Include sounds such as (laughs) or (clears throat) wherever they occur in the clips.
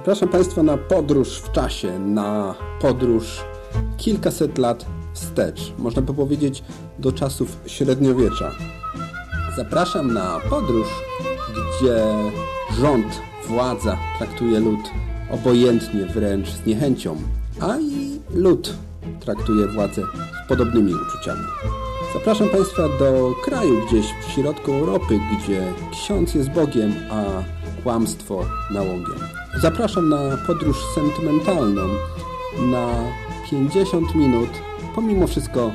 Zapraszam Państwa na podróż w czasie, na podróż kilkaset lat wstecz, można by powiedzieć do czasów średniowiecza. Zapraszam na podróż, gdzie rząd, władza traktuje lud obojętnie, wręcz z niechęcią, a i lud traktuje władzę z podobnymi uczuciami. Zapraszam Państwa do kraju gdzieś w środku Europy, gdzie ksiądz jest Bogiem, a kłamstwo nałogiem. Zapraszam na podróż sentymentalną na 50 minut, pomimo wszystko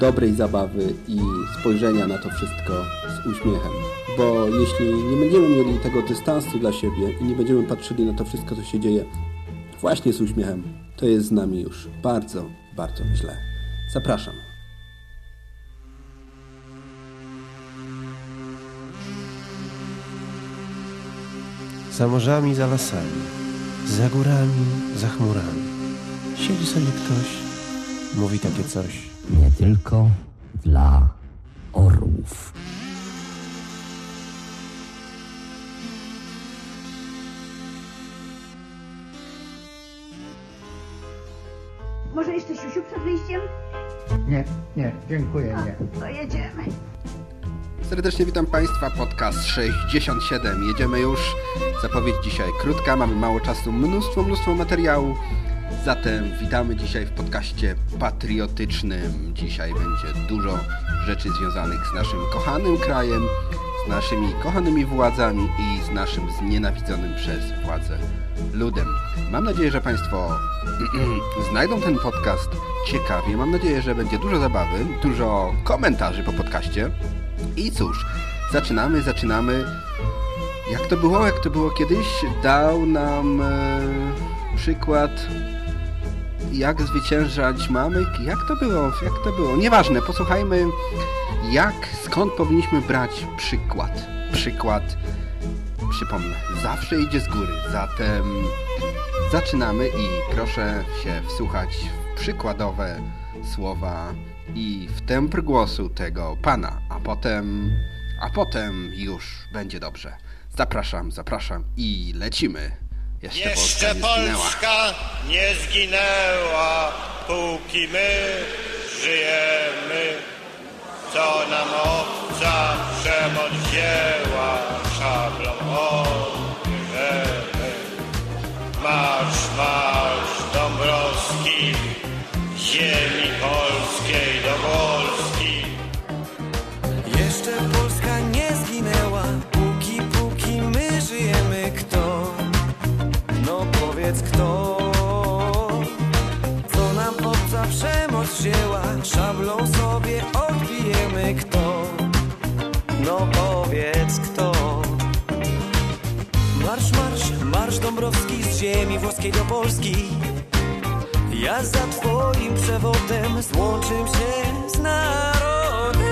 dobrej zabawy i spojrzenia na to wszystko z uśmiechem. Bo jeśli nie będziemy mieli tego dystansu dla siebie i nie będziemy patrzyli na to wszystko, co się dzieje właśnie z uśmiechem, to jest z nami już bardzo, bardzo źle. Zapraszam. Za morzami, za lasami, za górami, za chmurami. Siedzi sobie ktoś, mówi takie coś. nie tylko dla orłów. Może jeszcze siusiu przed wyjściem? Nie, nie, dziękuję, nie. To jedziemy. Serdecznie witam Państwa, podcast 67. Jedziemy już. Zapowiedź dzisiaj krótka, mamy mało czasu, mnóstwo, mnóstwo materiału. Zatem witamy dzisiaj w podcaście patriotycznym. Dzisiaj będzie dużo rzeczy związanych z naszym kochanym krajem, z naszymi kochanymi władzami i z naszym znienawidzonym przez władzę ludem. Mam nadzieję, że Państwo (clears throat) znajdą ten podcast ciekawie. Mam nadzieję, że będzie dużo zabawy, dużo komentarzy po podcaście. I cóż, zaczynamy, zaczynamy. Jak to było, jak to było kiedyś, dał nam e, przykład jak zwyciężać mamy. Jak to było, jak to było? Nieważne, posłuchajmy jak, skąd powinniśmy brać przykład. Przykład, przypomnę, zawsze idzie z góry. Zatem zaczynamy i proszę się wsłuchać w przykładowe słowa i w temper głosu tego pana, a potem, a potem już będzie dobrze. Zapraszam, zapraszam i lecimy. Jeszcze, Jeszcze Polska nie zginęła. Polska nie zginęła, póki my żyjemy. Co nam obca przemoc wzięła, szablą odbierzemy. Marsz, marsz Dąbrowski, ziemi polskiej powiedz kto? Co nam obca przemoc wzięła, szablą sobie odbijemy. Kto? No powiedz kto? Marsz, marsz, marsz Dąbrowski z ziemi włoskiej do Polski. Ja za twoim przewodem złączym się z narodem.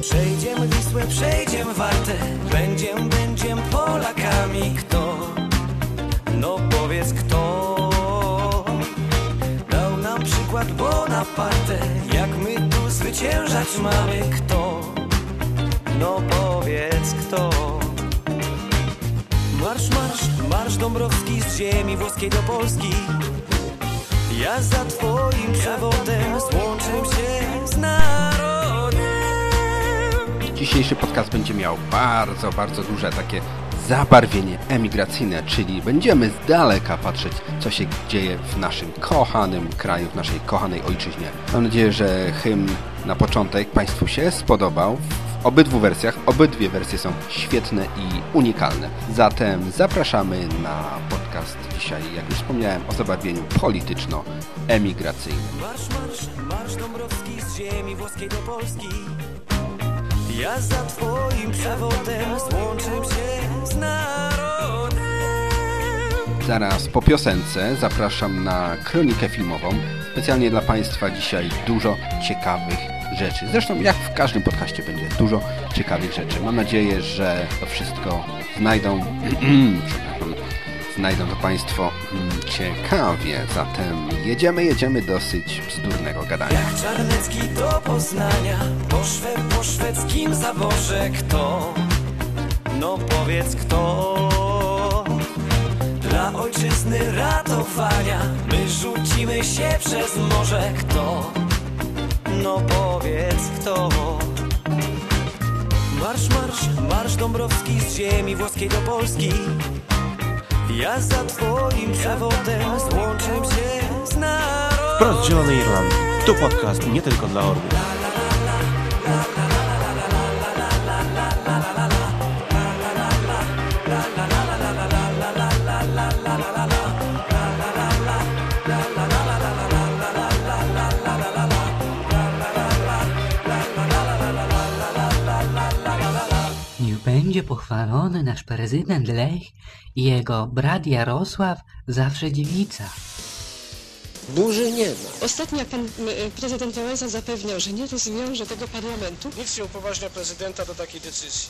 Przejdziemy Wisłę, przejdziemy Wartę, będziem, będziem Polakami. Kto? Powiedz kto? Dał nam przykład Bonaparte Jak my tu zwyciężać mamy Kto? No powiedz kto Marsz, marsz, marsz Dąbrowski z ziemi włoskiej do Polski Ja za twoim przewodem złączę się z narodem Dzisiejszy podcast będzie miał bardzo, bardzo duże takie zabarwienie emigracyjne, czyli będziemy z daleka patrzeć, co się dzieje w naszym kochanym kraju, w naszej kochanej ojczyźnie. Mam nadzieję, że hymn na początek Państwu się spodobał. W obydwu wersjach, obydwie wersje są świetne i unikalne. Zatem zapraszamy na podcast dzisiaj, jak już wspomniałem, o zabarwieniu polityczno-emigracyjnym. Marsz, marsz, marsz Dąbrowski z ziemi włoskiej do Polski Ja za twoim przewodem złączę się z narodem Zaraz po piosence zapraszam na kronikę filmową. Specjalnie dla Państwa dzisiaj dużo ciekawych rzeczy. Zresztą jak w każdym podcaście będzie dużo ciekawych rzeczy. Mam nadzieję, że to wszystko znajdą, (clears throat) znajdą to Państwo mm, ciekawie. Zatem jedziemy, jedziemy dosyć bzdurnego gadania. Jak Czarnecki do Poznania Po, szwe, po szwedzkim zaborze Kto? No powiedz kto Dla ojczyzny ratowania My rzucimy się przez morze Kto? No powiedz kto Marsz, marsz, marsz Dąbrowski z ziemi włoskiej do Polski Ja za twoim przewodem złączę się z narodem Wprost Zielonej Irlandii. Tu podcast nie tylko dla orłów. Będzie pochwalony nasz prezydent Lech i jego brat Jarosław, zawsze dziewica. Burzy nie ma. Ostatnio pan m, prezydent Wałęsa zapewniał, że nie rozwiąże tego parlamentu. Nic nie upoważnia prezydenta do takiej decyzji.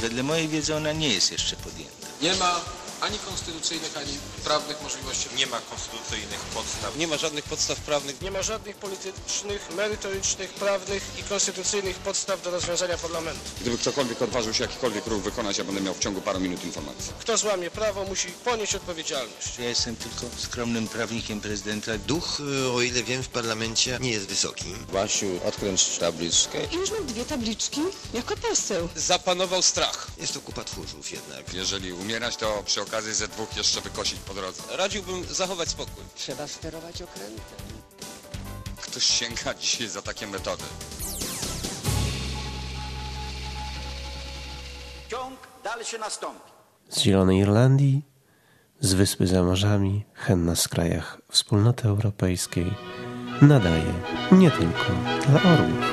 Wedle mojej wiedzy ona nie jest jeszcze podjęta. Nie ma ani konstytucyjnych, ani prawnych możliwości. Nie ma konstytucyjnych podstaw. Nie ma żadnych podstaw prawnych. Nie ma żadnych politycznych, merytorycznych, prawnych i konstytucyjnych podstaw do rozwiązania parlamentu. Gdyby ktokolwiek odważył się jakikolwiek ruch wykonać, ja będę miał w ciągu paru minut informacji. Kto złamie prawo, musi ponieść odpowiedzialność. Ja jestem tylko skromnym prawnikiem prezydenta. Duch, y, o ile wiem, w parlamencie nie jest wysoki. Wasiu, odkręć tabliczkę. I już mam dwie tabliczki jako poseł. Zapanował strach. Jest to kupa tchórzów jednak. Jeżeli umierać, to przy okazji ze dwóch jeszcze wykosić po drodze. Radziłbym zachować spokój. Trzeba sterować okrętem. Ktoś sięga dzisiaj za takie metody. Ciąg dalszy nastąpi. Z Zielonej Irlandii, z Wyspy za morzami, hen nas w krajach Wspólnoty Europejskiej, nadaje nie tylko dla orłów.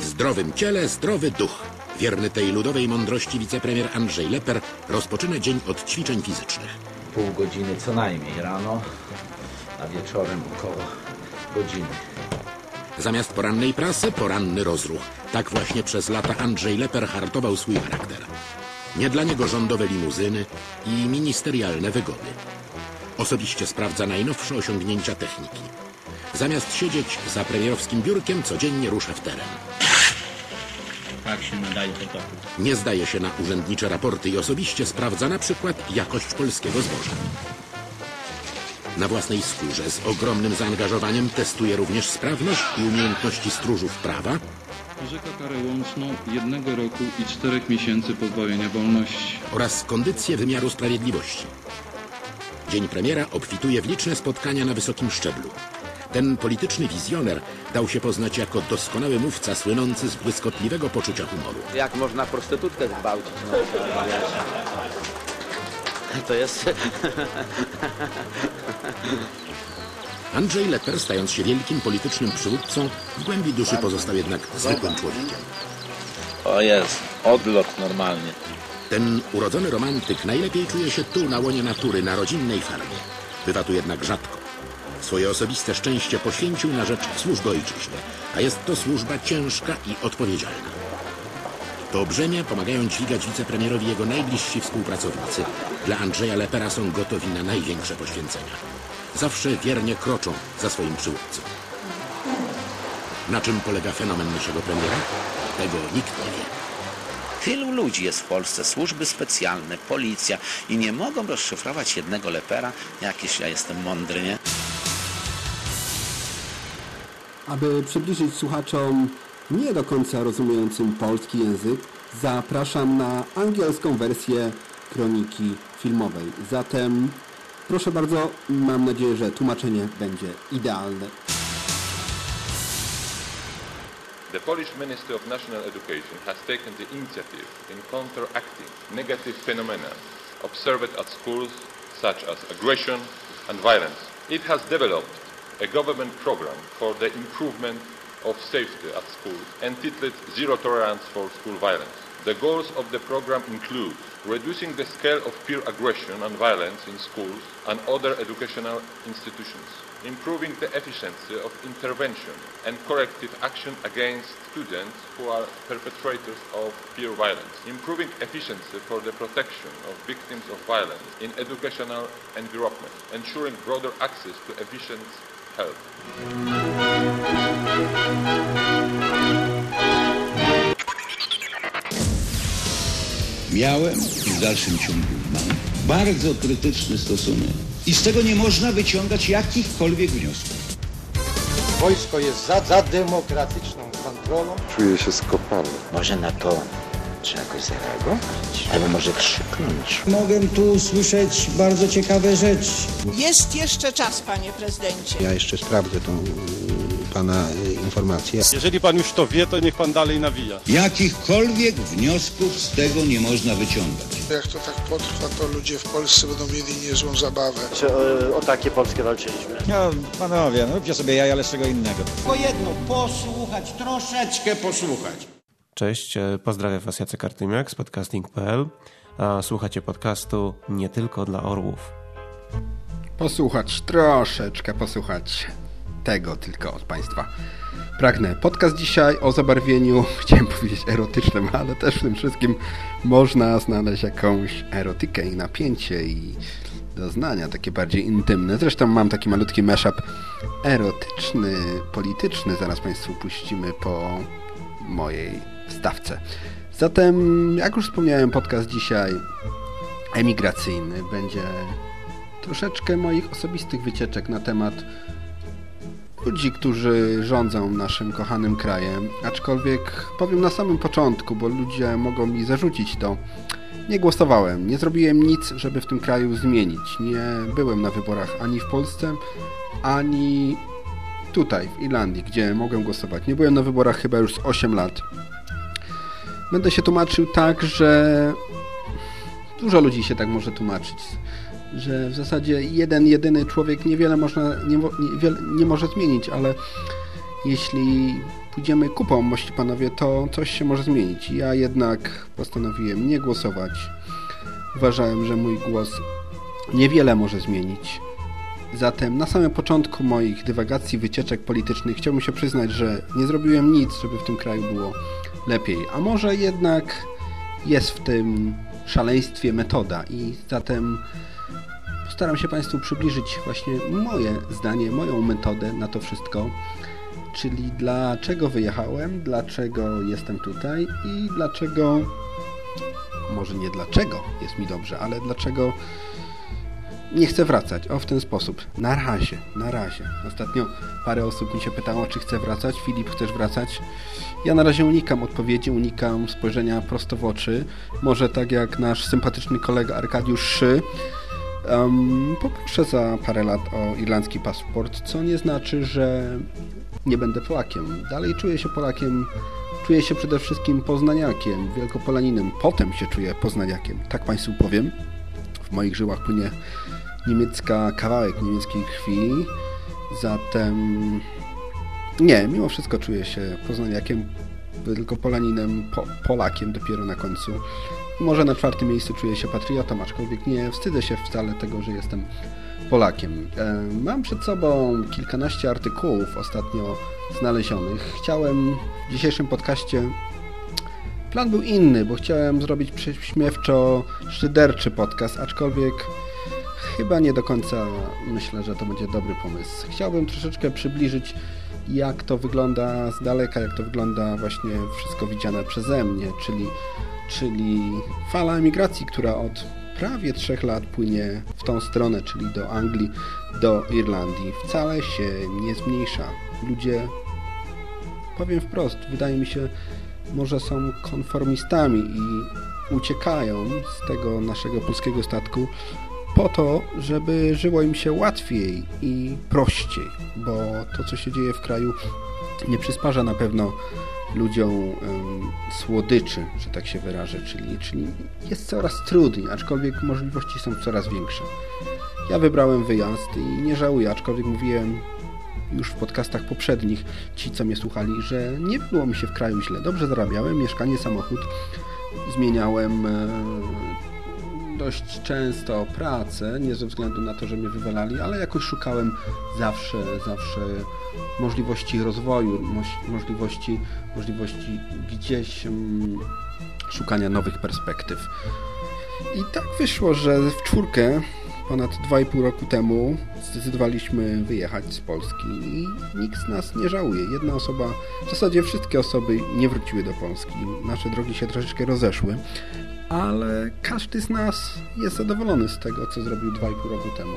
W zdrowym ciele zdrowy duch. Wierny tej ludowej mądrości wicepremier Andrzej Leper rozpoczyna dzień od ćwiczeń fizycznych. Pół godziny co najmniej rano, a wieczorem około godziny. Zamiast porannej prasy, poranny rozruch. Tak właśnie przez lata Andrzej Leper hartował swój charakter. Nie dla niego rządowe limuzyny i ministerialne wygody. Osobiście sprawdza najnowsze osiągnięcia techniki. Zamiast siedzieć za premierowskim biurkiem, codziennie rusza w teren. Tak się nadaje do toku. Nie zdaje się na urzędnicze raporty i osobiście sprawdza na przykład jakość polskiego zboża. Na własnej skórze z ogromnym zaangażowaniem testuje również sprawność i umiejętności stróżów prawa Orzeka karę łączną jednego roku i czterech miesięcy pozbawienia wolności. oraz kondycję wymiaru sprawiedliwości. Dzień premiera obfituje w liczne spotkania na wysokim szczeblu. Ten polityczny wizjoner dał się poznać jako doskonały mówca słynący z błyskotliwego poczucia humoru. Jak można prostytutkę zgwałcić? No, to jest... (laughs) Andrzej Leper, stając się wielkim politycznym przywódcą, w głębi duszy pozostał jednak zwykłym człowiekiem. O jest, odlot normalnie. Ten urodzony romantyk najlepiej czuje się tu, na łonie natury, na rodzinnej farmie. Bywa tu jednak rzadko. Swoje osobiste szczęście poświęcił na rzecz służby ojczyźnie, a jest to służba ciężka i odpowiedzialna. To brzemię pomagają dźwigać wicepremierowi jego najbliżsi współpracownicy. Dla Andrzeja Lepera są gotowi na największe poświęcenia. zawsze wiernie kroczą za swoim przywódcą. Na czym polega fenomen naszego premiera? Tego nikt nie wie. Tylu ludzi jest w Polsce, służby specjalne, policja i nie mogą rozszyfrować jednego lepera. Jakiś ja jestem mądry, nie? Aby przybliżyć słuchaczom nie do końca rozumiejącym polski język, zapraszam na angielską wersję kroniki filmowej. Zatem proszę bardzo, mam nadzieję, że tłumaczenie będzie idealne. The Polish Ministry of National Education has taken the initiative in counteracting negative phenomena observed at schools such as aggression and violence. It has developed a government program for the improvement of safety at schools entitled Zero Tolerance for School Violence. The goals of the program include reducing the scale of peer aggression and violence in schools and other educational institutions, improving the efficiency of intervention and corrective action against students who are perpetrators of peer violence, improving efficiency for the protection of victims of violence in educational environment, ensuring broader access to efficient help. Miałem i w dalszym ciągu mam bardzo krytyczny stosunek. I z tego nie można wyciągać jakichkolwiek wniosków. Wojsko jest za, za demokratyczną kontrolą. Czuję się skopany. Może na to trzeba jakoś zareagować? Albo może krzyknąć? Mogę tu usłyszeć bardzo ciekawe rzeczy. Jest jeszcze czas, panie prezydencie. Ja jeszcze sprawdzę tą y, pana y, informację. Jeżeli pan już to wie, to niech pan dalej nawija. Jakichkolwiek wniosków z tego nie można wyciągać. Jak to tak potrwa, to ludzie w Polsce będą mieli niezłą zabawę. O, o takie Polskie walczyliśmy. No, panowie, no róbcie sobie jaja, ale z czego innego. Tylko jedno, posłuchać, troszeczkę posłuchać. Cześć, e, pozdrawiam Was Jacek Artymiak z podcasting.pl, a słuchacie podcastu nie tylko dla orłów. Posłuchać, troszeczkę posłuchać tego tylko od Państwa. Pragnę. Podcast dzisiaj o zabarwieniu, (laughs) chciałem powiedzieć erotycznym, ale też w tym wszystkim można znaleźć jakąś erotykę i napięcie i doznania takie bardziej intymne. Zresztą mam taki malutki mashup erotyczny, polityczny. Zaraz Państwu puścimy po mojej stawce. Zatem, jak już wspomniałem, podcast dzisiaj emigracyjny. Będzie troszeczkę moich osobistych wycieczek na temat ludzi, którzy rządzą naszym kochanym krajem. Aczkolwiek powiem na samym początku, bo ludzie mogą mi zarzucić to. Nie głosowałem, nie zrobiłem nic, żeby w tym kraju zmienić. Nie byłem na wyborach ani w Polsce, ani tutaj, w Irlandii, gdzie mogę głosować. Nie byłem na wyborach chyba już z 8 lat. Będę się tłumaczył tak, że dużo ludzi się tak może tłumaczyć, że w zasadzie jeden, jedyny człowiek niewiele można, nie, nie, nie może zmienić, ale jeśli pójdziemy kupą, mości panowie, to coś się może zmienić. Ja jednak postanowiłem nie głosować. Uważałem, że mój głos niewiele może zmienić. Zatem na samym początku moich dywagacji, wycieczek politycznych chciałbym się przyznać, że nie zrobiłem nic, żeby w tym kraju było lepiej. A może jednak jest w tym szaleństwie metoda i zatem postaram się Państwu przybliżyć właśnie moje zdanie, moją metodę na to wszystko, czyli dlaczego wyjechałem, dlaczego jestem tutaj i dlaczego, może nie dlaczego jest mi dobrze, ale dlaczego nie chcę wracać. O, w ten sposób. Na razie, na razie. Ostatnio parę osób mi się pytało, czy chcę wracać. Filip, chcesz wracać? Ja na razie unikam odpowiedzi, unikam spojrzenia prosto w oczy. Może tak jak nasz sympatyczny kolega Arkadiusz Szy. Um, poproszę za parę lat o irlandzki paszport, co nie znaczy, że nie będę Polakiem. Dalej czuję się Polakiem, czuję się przede wszystkim poznaniakiem, wielkopolaninem. Potem się czuję poznaniakiem, tak Państwu powiem. W moich żyłach płynie niemiecka, kawałek niemieckiej krwi, zatem nie, mimo wszystko czuję się poznaniakiem, tylko polaninem, po, Polakiem dopiero na końcu. Może na czwartym miejscu czuję się patriotą, aczkolwiek nie wstydzę się wcale tego, że jestem Polakiem. E, mam przed sobą kilkanaście artykułów ostatnio znalezionych. Chciałem w dzisiejszym podcaście Plan był inny, bo chciałem zrobić prześmiewczo szyderczy podcast, aczkolwiek chyba nie do końca myślę, że to będzie dobry pomysł. Chciałbym troszeczkę przybliżyć, jak to wygląda z daleka, jak to wygląda właśnie wszystko widziane przeze mnie, czyli, czyli fala emigracji, która od prawie trzech lat płynie w tą stronę, czyli do Anglii, do Irlandii, wcale się nie zmniejsza. Ludzie, powiem wprost, wydaje mi się, może są konformistami i uciekają z tego naszego polskiego statku po to, żeby żyło im się łatwiej i prościej, bo to, co się dzieje w kraju, nie przysparza na pewno ludziom słodyczy, że tak się wyrażę, czyli, czyli jest coraz trudniej, aczkolwiek możliwości są coraz większe. Ja wybrałem wyjazd i nie żałuję, aczkolwiek mówiłem już w podcastach poprzednich, ci co mnie słuchali, że nie było mi się w kraju źle. Dobrze zarabiałem, mieszkanie, samochód, zmieniałem e, dość często pracę, nie ze względu na to, że mnie wywalali, ale jakoś szukałem zawsze, zawsze możliwości rozwoju, możliwości, możliwości gdzieś um, szukania nowych perspektyw. I tak wyszło, że w czwórkę ponad 2,5 roku temu zdecydowaliśmy wyjechać z Polski i nikt z nas nie żałuje. Jedna osoba, w zasadzie wszystkie osoby nie wróciły do Polski. Nasze drogi się troszeczkę rozeszły, ale każdy z nas jest zadowolony z tego, co zrobił 2,5 roku temu.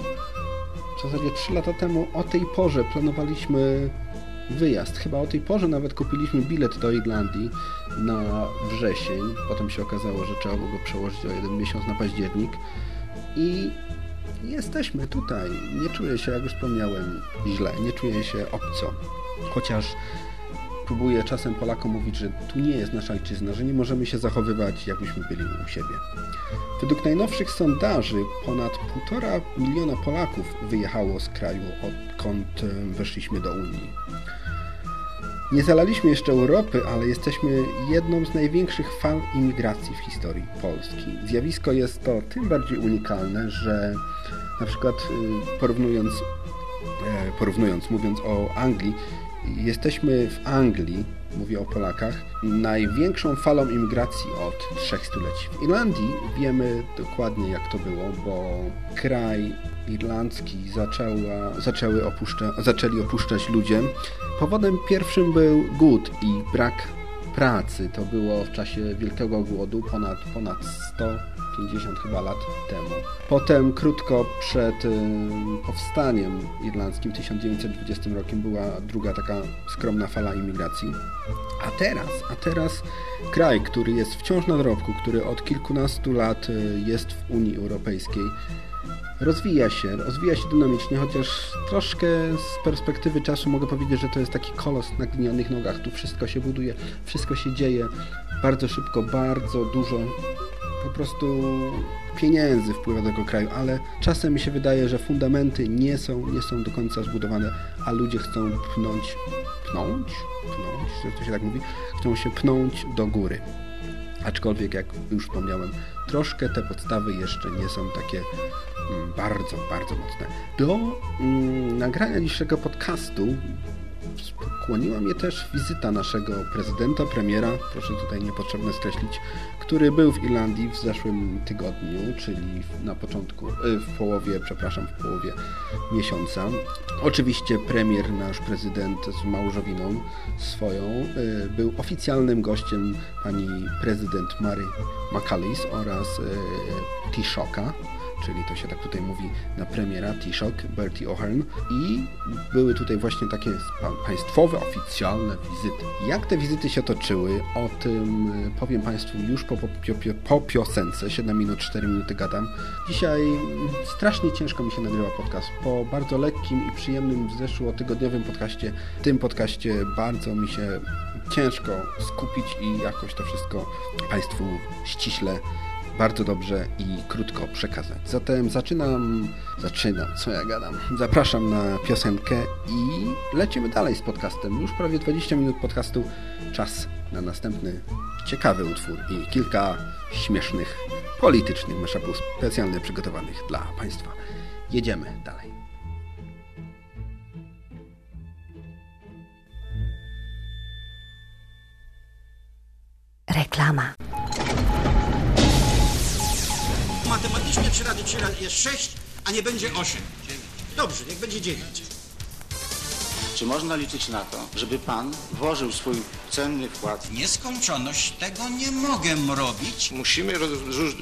W zasadzie 3 lata temu o tej porze planowaliśmy wyjazd. Chyba o tej porze nawet kupiliśmy bilet do Irlandii na wrzesień. Potem się okazało, że trzeba było go przełożyć o jeden miesiąc na październik. I jesteśmy tutaj. Nie czuję się, jak już wspomniałem, źle. Nie czuję się obco. Chociaż próbuję czasem Polakom mówić, że tu nie jest nasza ojczyzna, że nie możemy się zachowywać, jakbyśmy byli u siebie. Według najnowszych sondaży ponad 1,5 miliona Polaków wyjechało z kraju, odkąd weszliśmy do Unii. Nie zalaliśmy jeszcze Europy, ale jesteśmy jedną z największych fal imigracji w historii Polski. Zjawisko jest to tym bardziej unikalne, że na przykład y, porównując, e, porównując mówiąc o Anglii, Jesteśmy w Anglii, mówię o Polakach, największą falą imigracji od trzech stuleci. W Irlandii wiemy dokładnie jak to było, bo kraj irlandzki zaczęła, zaczęły opuszcza, zaczęli opuszczać ludzie. Powodem pierwszym był głód i brak pracy. To było w czasie Wielkiego Głodu ponad, ponad 100 50 chyba lat temu. Potem krótko przed y, powstaniem irlandzkim w 1920 rokiem była druga taka skromna fala imigracji. A teraz, a teraz kraj, który jest wciąż na drobku, który od kilkunastu lat y, jest w Unii Europejskiej, rozwija się, rozwija się dynamicznie, chociaż troszkę z perspektywy czasu mogę powiedzieć, że to jest taki kolos na glinianych nogach. Tu wszystko się buduje, wszystko się dzieje bardzo szybko, bardzo dużo po prostu pieniędzy wpływa do tego kraju, ale czasem mi się wydaje, że fundamenty nie są, nie są do końca zbudowane, a ludzie chcą pnąć, pnąć, pnąć, to się tak mówi, chcą się pnąć do góry. Aczkolwiek, jak już wspomniałem, troszkę te podstawy jeszcze nie są takie mm, bardzo, bardzo mocne. Do mm, nagrania dzisiejszego podcastu skłoniła mnie też wizyta naszego prezydenta, premiera, proszę tutaj niepotrzebne skreślić, który był w Irlandii w zeszłym tygodniu, czyli na początku, e, w połowie, przepraszam, w połowie miesiąca. Oczywiście premier, nasz prezydent z małżowiną swoją, e, był oficjalnym gościem pani prezydent Mary McAuliffe oraz e, Tishoka, czyli to się tak tutaj mówi na premiera Taoiseach, Bertie O'Hearn i były tutaj właśnie takie państwowe, oficjalne wizyty. Jak te wizyty się toczyły, o tym e, powiem Państwu już po, po, po piosence, 7 minut, 4 minuty gadam. Dzisiaj strasznie ciężko mi się nagrywa podcast. Po bardzo lekkim i przyjemnym zeszłotygodniowym podcaście, tym podcaście bardzo mi się ciężko skupić i jakoś to wszystko Państwu ściśle bardzo dobrze i krótko przekazać. Zatem zaczynam, zaczynam, co ja gadam. Zapraszam na piosenkę i lecimy dalej z podcastem. Już prawie 20 minut podcastu, czas na następny ciekawy utwór i kilka śmiesznych, politycznych maszapów specjalnie przygotowanych dla Państwa. Jedziemy dalej. Reklama. Matematycznie 3 razy 3 jest 6, a nie będzie 8. Dobrze, niech będzie 9. Czy można liczyć na to, żeby pan włożył swój cenny wkład? Nieskończoność tego nie mogę robić. Musimy, roz, róż,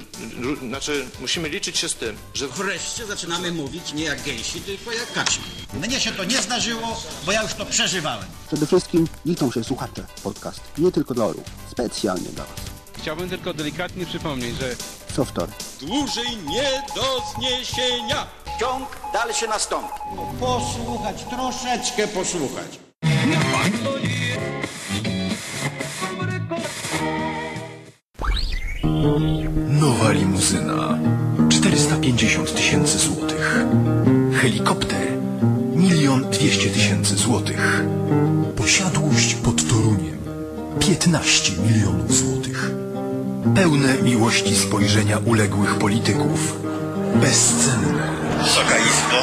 znaczy, musimy liczyć się z tym, że Wreszcie zaczynamy mówić nie jak gęsi, tylko jak kaczki. Mnie się to nie zdarzyło, bo ja już to przeżywałem. Przede wszystkim liczą się słuchacze podcast. Nie tylko dla orłów. Specjalnie dla Was. Chciałbym tylko delikatnie przypomnieć, że Softor. Dłużej nie do zniesienia. Ciąg dalszy nastąpi. Posłuchać, troszeczkę posłuchać. Nowa limuzyna. 450 tysięcy złotych. Helikopter. Milion dwieście tysięcy złotych. Posiadłość pod Toruniem. 15 milionów złotych. Pełne miłości spojrzenia uległych polityków. Bezcenne. Wysoka Izbo,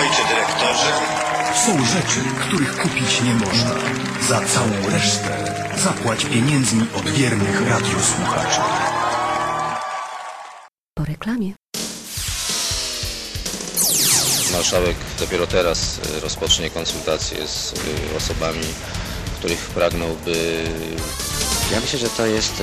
ojcze dyrektorze, Są rzeczy, których kupić nie można. Za całą resztę zapłać pieniędzmi od wiernych radiosłuchaczy. Po reklamie. Marszałek dopiero teraz y, rozpocznie konsultacje z y, osobami, których pragnąłby. Ja myślę, że to jest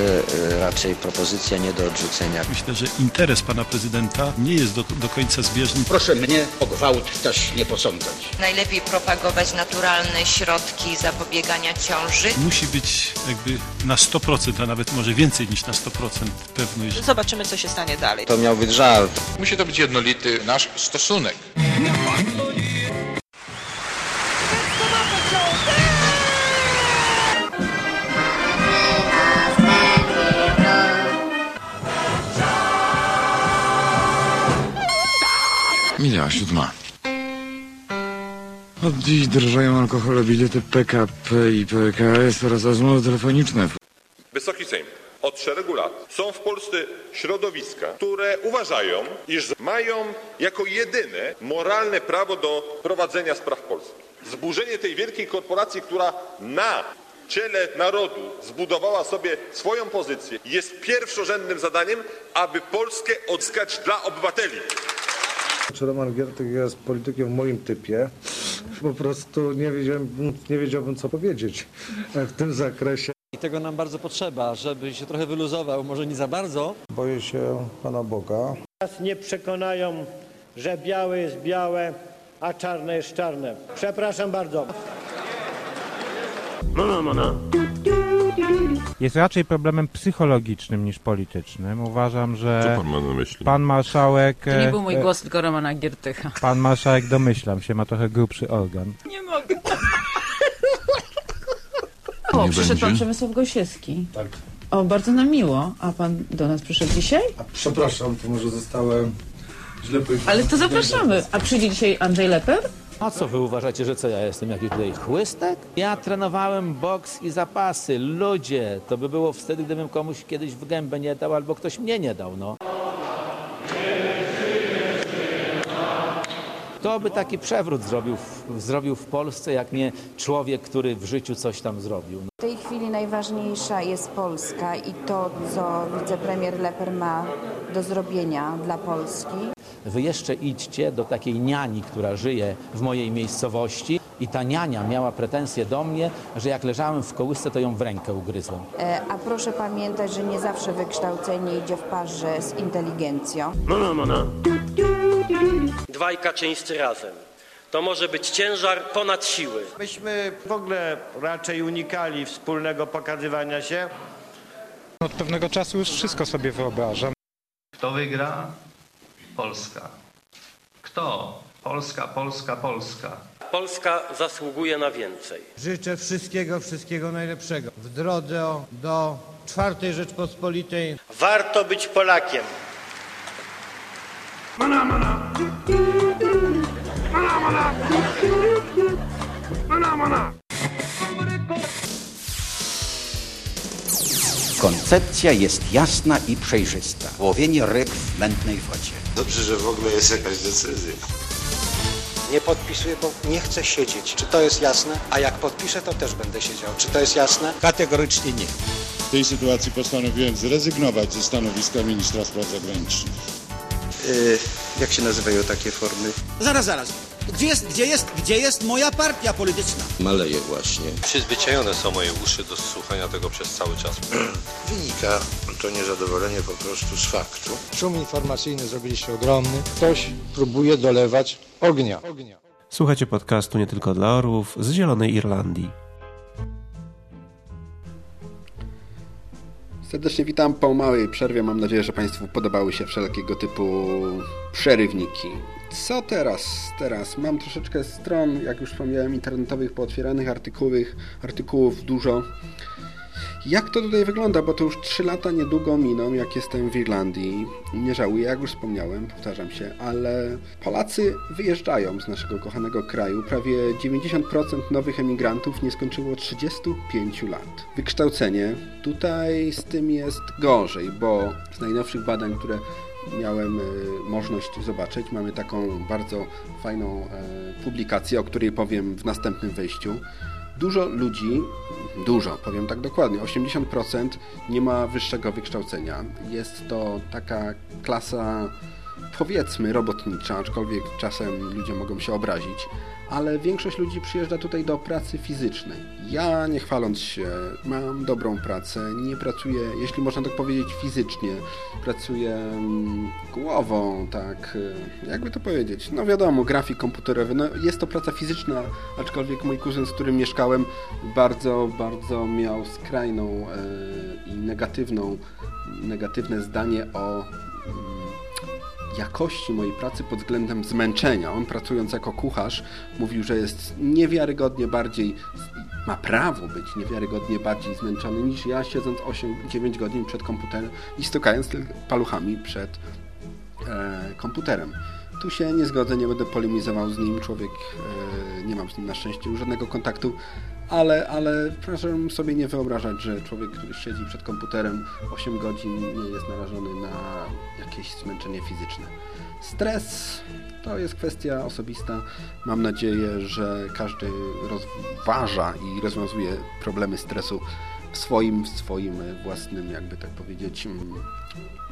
e, raczej propozycja nie do odrzucenia. myślę, że interes pana prezydenta nie jest do, do końca zbieżny. Proszę mnie o gwałt też nie posądzać. Najlepiej propagować naturalne środki zapobiegania ciąży. Musi być jakby na 100%, a nawet może więcej niż na 100% pewność. Zobaczymy, co się stanie dalej. To miał być żart. Musi to być jednolity nasz stosunek. Minęła siódma. Od dziś drożeją alkohole, bilety PKP i PKS oraz rozmowy telefoniczne. Wysoki Sejm. Od szeregu lat są w Polsce środowiska, które uważają, iż mają jako jedyne moralne prawo do prowadzenia spraw polskich. Zburzenie tej wielkiej korporacji, która na ciele narodu zbudowała sobie swoją pozycję, jest pierwszorzędnym zadaniem, aby Polskę odzyskać dla obywateli. Czy Roman Giertek jest politykiem w moim typie? Po prostu nie, wiedziałem, nie wiedziałbym, co powiedzieć w tym zakresie. I tego nam bardzo potrzeba, żeby się trochę wyluzował, może nie za bardzo. Boję się Pana Boga. Nas nie przekonają, że białe jest białe, a czarne jest czarne. Przepraszam bardzo. Jest raczej problemem psychologicznym niż politycznym. Uważam, że Co pan ma na myśli? pan marszałek... To nie był mój e, głos, tylko Romana Giertycha. Pan marszałek, domyślam się, ma trochę grubszy organ. Nie mogę. O, Nie przyszedł będzie? pan Przemysław Gosiewski. Tak. O, bardzo nam miło. A pan do nas przyszedł dzisiaj? Przepraszam, to może zostałem źle powiedziane. Ale to zapraszamy. A przyjdzie dzisiaj Andrzej Leper? A co wy uważacie, że co ja jestem jakiś tutaj chłystek? Ja trenowałem boks i zapasy. Ludzie, to by było wtedy, gdybym komuś kiedyś w gębę nie dał, albo ktoś mnie nie dał, no. Kto by taki przewrót zrobił zrobił w Polsce, jak nie człowiek, który w życiu coś tam zrobił? W tej chwili najważniejsza jest Polska i to, co wicepremier Leper ma do zrobienia dla Polski. Wy jeszcze idźcie do takiej niani, która żyje w mojej miejscowości i ta niania miała pretensje do mnie, że jak leżałem w kołysce, to ją w rękę ugryzłem. E, A proszę pamiętać, że nie zawsze wykształcenie idzie w parze z inteligencją. Dwaj Kaczyńscy razem. To może być ciężar ponad siły. Myśmy w ogóle raczej unikali wspólnego pokazywania się. Od pewnego czasu już wszystko sobie wyobrażam. Kto wygra? Polska. Kto? Polska, Polska, Polska. Polska zasługuje na więcej. Życzę wszystkiego, wszystkiego najlepszego. W drodze do czwartej Rzeczpospolitej. Warto być Polakiem. Koncepcja jest jasna i przejrzysta. Łowienie ryb w mętnej wodzie. Dobrze, że w ogóle jest jakaś decyzja. Nie podpisuję, bo nie chcę siedzieć. Czy to jest jasne? A jak podpiszę, to też będę siedział. Czy to jest jasne? Kategorycznie nie. W tej sytuacji postanowiłem zrezygnować ze stanowiska ministra spraw zagranicznych. jak się nazywają takie formy? Zaraz, zaraz. Gdzie jest, gdzie jest, gdzie jest moja partia polityczna? Maleje właśnie. Przyzwyczajone są moje uszy do słuchania tego przez cały czas. (clears throat) Wynika to niezadowolenie po prostu z faktu. Szum informacyjny zrobiliście ogromny. Ktoś próbuje dolewać ognia. Słuchajcie podcastu nie tylko dla orłów z Zielonej Irlandii. Serdecznie witam po małej przerwie. Mam nadzieję, że Państwu podobały się wszelkiego typu przerywniki. Co teraz? Teraz mam troszeczkę stron, jak już wspomniałem, internetowych pootwieranych, artykułów, artykułów dużo. Jak to tutaj wygląda? Bo to już 3 lata niedługo miną, jak jestem w Irlandii. Nie żałuję, jak już wspomniałem, powtarzam się, ale Polacy wyjeżdżają z naszego kochanego kraju. Prawie 90% nowych emigrantów nie skończyło 35 lat. Wykształcenie. Tutaj z tym jest gorzej, bo z najnowszych badań, które miałem możliwość zobaczyć. Mamy taką bardzo fajną publikację, o której powiem w następnym wejściu. Dużo ludzi, dużo, powiem tak dokładnie, 80% nie ma wyższego wykształcenia. Jest to taka klasa, powiedzmy, robotnicza, aczkolwiek czasem ludzie mogą się obrazić, ale większość ludzi przyjeżdża tutaj do pracy fizycznej. Ja, nie chwaląc się, mam dobrą pracę, nie pracuję, jeśli można tak powiedzieć, fizycznie. Pracuję mm, głową, tak, jakby to powiedzieć. No wiadomo, grafik komputerowy, no jest to praca fizyczna, aczkolwiek mój kuzyn, z którym mieszkałem, bardzo, bardzo miał skrajną i negatywną, negatywne zdanie o jakości mojej pracy pod względem zmęczenia. On pracując jako kucharz mówił, że jest niewiarygodnie bardziej, ma prawo być niewiarygodnie bardziej zmęczony niż ja siedząc 8-9 godzin przed komputerem i stukając paluchami przed e, komputerem. Tu się nie zgodzę, nie będę polemizował z nim, człowiek, e, nie mam z nim na szczęście żadnego kontaktu, ale, ale proszę sobie nie wyobrażać, że człowiek, który siedzi przed komputerem 8 godzin nie jest narażony na jakieś zmęczenie fizyczne. Stres to jest kwestia osobista. Mam nadzieję, że każdy rozważa i rozwiązuje problemy stresu w swoim, w swoim własnym, jakby tak powiedzieć,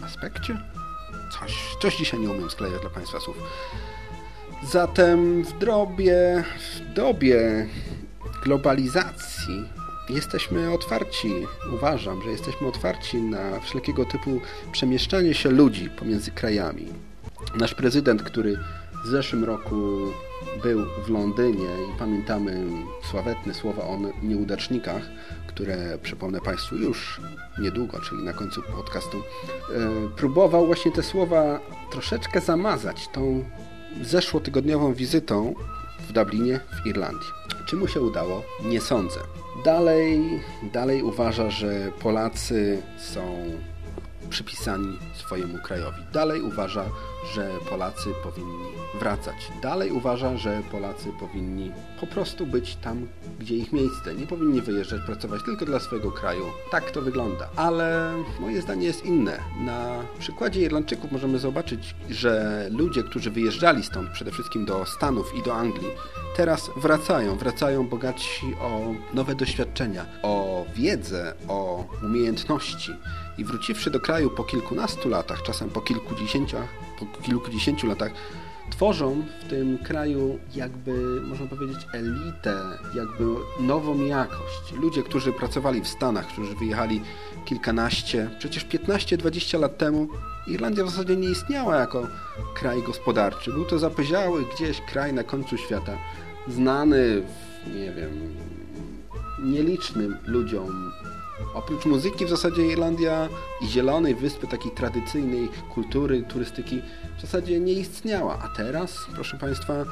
aspekcie. Coś, coś dzisiaj nie umiem sklejać dla Państwa słów. Zatem w drobie, w dobie globalizacji jesteśmy otwarci, uważam, że jesteśmy otwarci na wszelkiego typu przemieszczanie się ludzi pomiędzy krajami. Nasz prezydent, który w zeszłym roku był w Londynie i pamiętamy sławetne słowa o nieudacznikach, które przypomnę Państwu już niedługo, czyli na końcu podcastu, próbował właśnie te słowa troszeczkę zamazać tą zeszłotygodniową wizytą w Dublinie w Irlandii. Czy mu się udało? Nie sądzę. Dalej, dalej uważa, że Polacy są przypisani swojemu krajowi. Dalej uważa, że Polacy powinni wracać. Dalej uważa, że Polacy powinni po prostu być tam, gdzie ich miejsce. Nie powinni wyjeżdżać, pracować tylko dla swojego kraju. Tak to wygląda. Ale moje zdanie jest inne. Na przykładzie Irlandczyków możemy zobaczyć, że ludzie, którzy wyjeżdżali stąd, przede wszystkim do Stanów i do Anglii, teraz wracają. Wracają bogatsi o nowe doświadczenia, o wiedzę, o umiejętności. I wróciwszy do kraju po kilkunastu latach, czasem po kilkudziesięciu, po kilkudziesięciu latach, tworzą w tym kraju jakby, można powiedzieć, elitę, jakby nową jakość. Ludzie, którzy pracowali w Stanach, którzy wyjechali kilkanaście, przecież 15-20 lat temu Irlandia w zasadzie nie istniała jako kraj gospodarczy. Był to zapyziały gdzieś kraj na końcu świata, znany, w, nie wiem, nielicznym ludziom Oprócz muzyki w zasadzie Irlandia i zielonej wyspy, takiej tradycyjnej kultury, turystyki w zasadzie nie istniała. A teraz, proszę Państwa,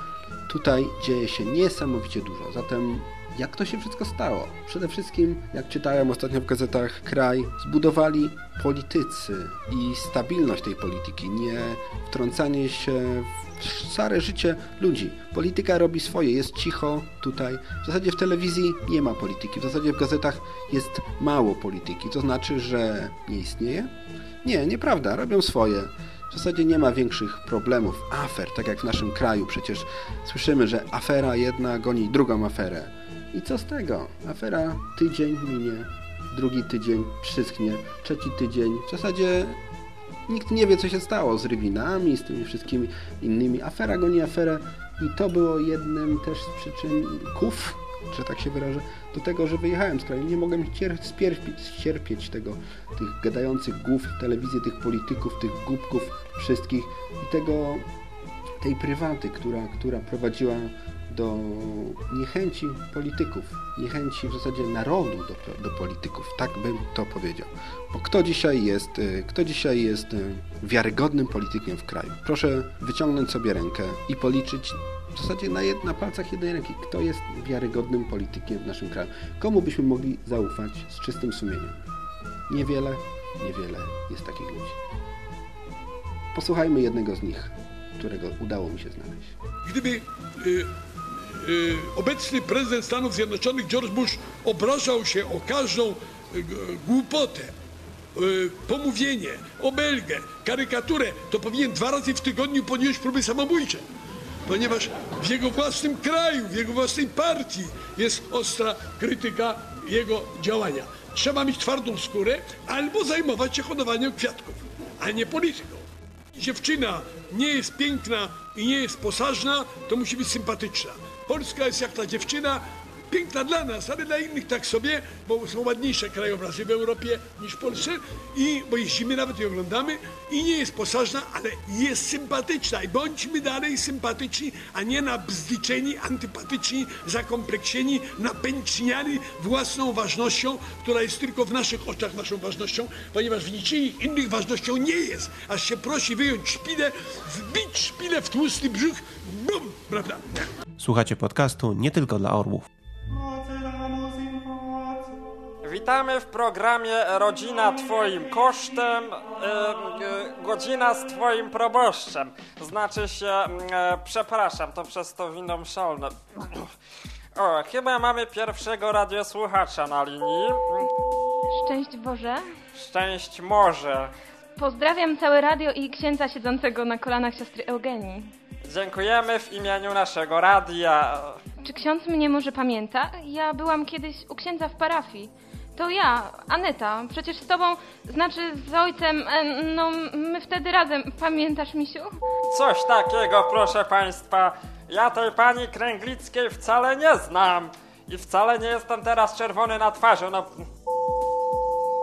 tutaj dzieje się niesamowicie dużo. Zatem jak to się wszystko stało? Przede wszystkim, jak czytałem ostatnio w gazetach, kraj zbudowali politycy i stabilność tej polityki, nie wtrącanie się w szare życie ludzi. Polityka robi swoje, jest cicho tutaj. W zasadzie w telewizji nie ma polityki, w zasadzie w gazetach jest mało polityki. To znaczy, że nie istnieje? Nie, nieprawda, robią swoje. W zasadzie nie ma większych problemów, afer, tak jak w naszym kraju. Przecież słyszymy, że afera jedna goni drugą aferę. I co z tego? Afera tydzień minie, drugi tydzień przysknie, trzeci tydzień. W zasadzie Nikt nie wie, co się stało z Rywinami, z tymi wszystkimi innymi. Afera goni aferę i to było jednym też z przyczynków, że tak się wyrażę, do tego, że wyjechałem z kraju. Nie mogłem ścierpieć tego, tych gadających głów w telewizji, tych polityków, tych głupków wszystkich i tego, tej prywaty, która, która prowadziła do niechęci polityków, niechęci w zasadzie narodu do, do polityków, tak bym to powiedział. Bo kto dzisiaj jest, y, kto dzisiaj jest y, wiarygodnym politykiem w kraju? Proszę wyciągnąć sobie rękę i policzyć w zasadzie na, jed, na palcach jednej ręki, kto jest wiarygodnym politykiem w naszym kraju. Komu byśmy mogli zaufać z czystym sumieniem? Niewiele, niewiele jest takich ludzi. Posłuchajmy jednego z nich, którego udało mi się znaleźć. Gdyby y, obecny prezydent Stanów Zjednoczonych George Bush obrażał się o każdą y, głupotę, y, pomówienie, obelgę, karykaturę, to powinien dwa razy w tygodniu podjąć próby samobójcze. Ponieważ w jego własnym kraju, w jego własnej partii jest ostra krytyka jego działania. Trzeba mieć twardą skórę albo zajmować się hodowaniem kwiatków, a nie polityką. Dziewczyna nie jest piękna i nie jest posażna, to musi być sympatyczna. Polska jest jak ta dziewczyna, piękna dla nas, ale dla innych tak sobie, bo są ładniejsze krajobrazy w Europie niż w Polsce i bo jeździmy nawet i oglądamy i nie jest posażna, ale jest sympatyczna i bądźmy dalej sympatyczni, a nie nabzdiczeni, antypatyczni, zakompleksieni, napęczniani własną ważnością, która jest tylko w naszych oczach naszą ważnością, ponieważ w niczyich innych ważnością nie jest. Aż się prosi wyjąć szpilę, wbić szpilę w tłusty brzuch, bum, prawda? Słuchacie podcastu nie tylko dla orłów. Witamy w programie Rodzina Twoim kosztem, e, e, godzina z Twoim proboszczem. Znaczy się, e, przepraszam, to przez to winą szalne. O, chyba mamy pierwszego radiosłuchacza na linii. Szczęść Boże. Szczęść może. Pozdrawiam całe radio i księdza siedzącego na kolanach siostry Eugenii. Dziękujemy w imieniu naszego radia. Czy ksiądz mnie może pamięta? Ja byłam kiedyś u księdza w parafii. To ja, Aneta. Przecież z tobą, znaczy z ojcem, e, no my wtedy razem. Pamiętasz, misiu? Coś takiego, proszę państwa. Ja tej pani Kręglickiej wcale nie znam. I wcale nie jestem teraz czerwony na twarzy. No,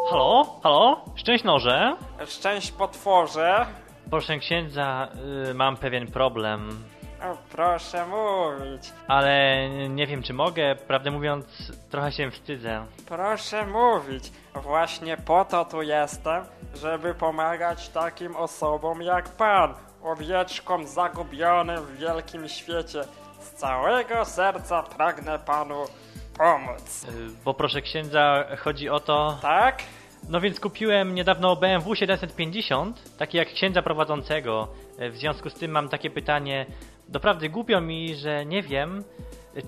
Halo? Halo? Szczęść noże? szczęść potworze. Proszę księdza, y, mam pewien problem, O, proszę mówić. ale nie wiem czy mogę. Prawdę mówiąc, trochę się wstydzę. Proszę mówić. Właśnie po to tu jestem, żeby pomagać takim osobom jak pan. Owieczkom zagubionym w wielkim świecie. Z całego serca pragnę panu pomóc. Y, Bo proszę księdza, chodzi o to... Tak? No więc kupiłem niedawno BMW 750, taki jak księdza prowadzącego. Y, W związku z tym mam takie pytanie. Doprawdy głupio mi, że nie wiem,